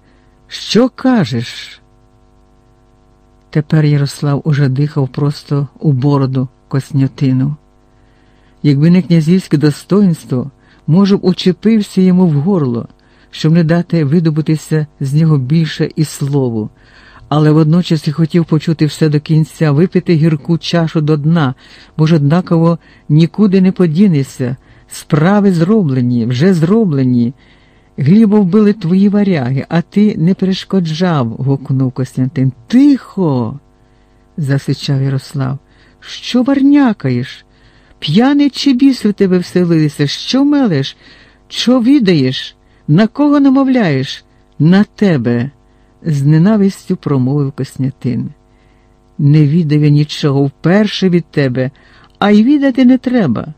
Що кажеш? Тепер Ярослав уже дихав просто у бороду коснятину. Якби не князівське достоинство, може б учепився йому в горло, щоб не дати видобутися з нього більше і слову, але водночас і хотів почути все до кінця, випити гірку чашу до дна, бо ж однаково нікуди не подінешся. Справи зроблені, вже зроблені. Глібо вбили твої варяги, а ти не перешкоджав, гукнув Костянтин. Тихо. засичав Ярослав. Що варнякаєш? П'яний чи біс у тебе вселилися? Що мелеш? Що відаєш? На кого намовляєш? На тебе, з ненавистю промовив Коснятин. Не відав я нічого вперше від тебе, а й відати не треба.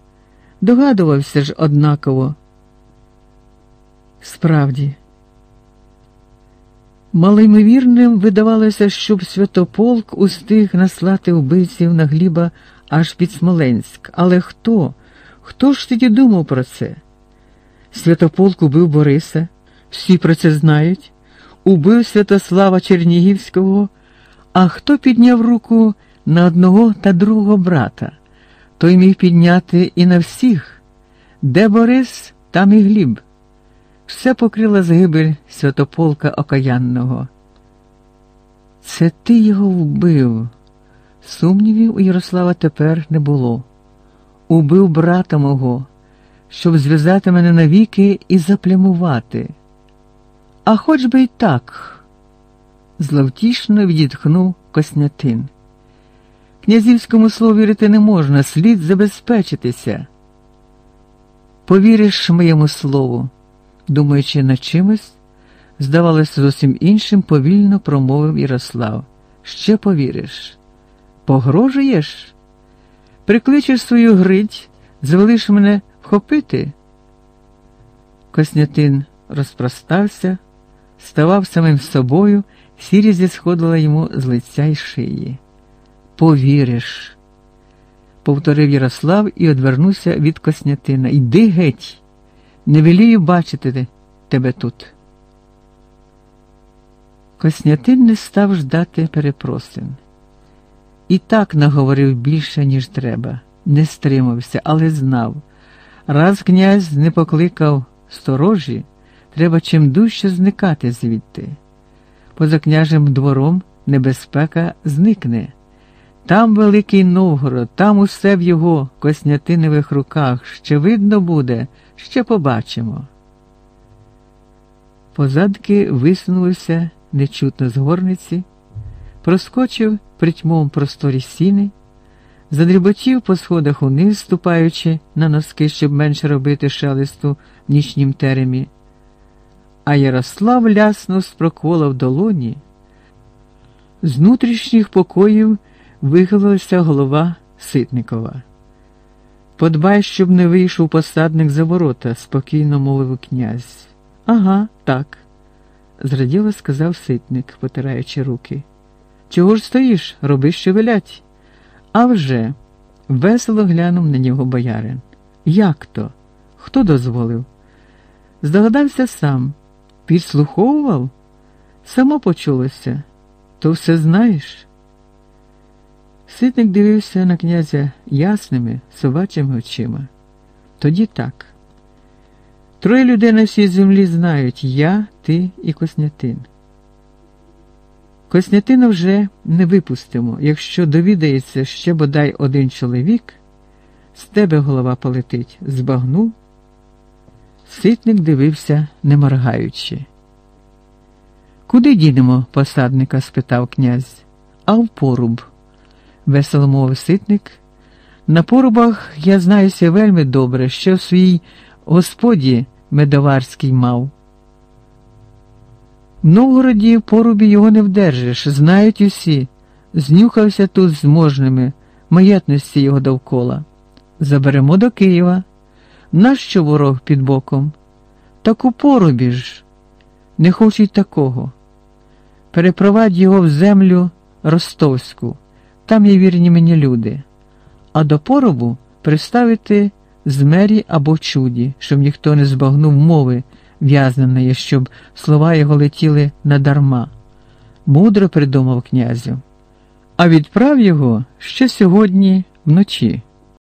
Догадувався ж однаково. Справді, малоймовірним видавалося, щоб Святополк устиг наслати вбивців на гліба аж під Смоленськ. Але хто? Хто ж тоді думав про це? Святополк убив Бориса, всі про це знають, убив Святослава Чернігівського, а хто підняв руку на одного та другого брата? Той міг підняти і на всіх. Де Борис, там і Гліб. Все покрила загибель святополка Окаянного. Це ти його вбив. Сумнівів у Ярослава тепер не було. Убив брата мого, щоб зв'язати мене навіки і заплямувати. А хоч би й так, зловтішно відітхнув Коснятин. Князівському слову вірити не можна, слід забезпечитися. Повіриш моєму слову, думаючи над чимось, здавалося, зовсім іншим, повільно промовив Ярослав. Ще повіриш. Погрожуєш? Прикличеш свою грить, звелиш мене вхопити? Коснятин розпростався, ставав самим собою, сірі сходила йому з лиця й шиї. Повіриш, повторив Ярослав і одвернувся від Коснятина. Йди геть, не велію бачити тебе тут. Коснятин не став ждати перепросин. І так наговорив більше, ніж треба, не стримався, але знав. Раз князь не покликав сторожі, треба чим дужче зникати звідти. Поза княжим двором небезпека зникне. Там Великий Новгород, там усе в його коснятиневих руках. Ще видно буде, ще побачимо. Позадки висунулися нечутно з горниці, проскочив при тьмовому просторі сіни, задріботів по сходах униз, ступаючи на носки, щоб менше робити шелесту в нічнім теремі. А Ярослав лясно з прокола в долоні. З внутрішніх покоїв вихилилася голова Ситникова. Подбай, щоб не вийшов посадник за ворота, спокійно мовив князь. Ага, так, зраділо сказав ситник, потираючи руки. Чого ж стоїш? Роби, що велять. А вже, весело глянув на нього боярин. Як то? Хто дозволив? Здогадався сам. Підслуховував? Само почулося. То все знаєш? Ситник дивився на князя ясними, собачими очима. Тоді так. Троє людей на всій землі знають я, ти і Коснятин. Коснятина вже не випустимо. Якщо довідається ще бодай один чоловік, з тебе голова полетить, збагнув. Ситник дивився, не моргаючи. Куди дінемо посадника? спитав князь. А в поруб весело мовив ситник. На порубах я знаюся вельми добре, що в своїй господі медоварський мав. В Новгороді в порубі його не вдержиш, знають усі. Знюхався тут з можними, маєтності його довкола. Заберемо до Києва. Нащо ворог під боком? Так у порубі ж. Не хочуть такого. Перепровадь його в землю ростовську там є вірні мені люди, а до поробу приставити з мері або чуді, щоб ніхто не збагнув мови в'язненої, щоб слова його летіли надарма. Мудро придумав князю, а відправ його ще сьогодні вночі.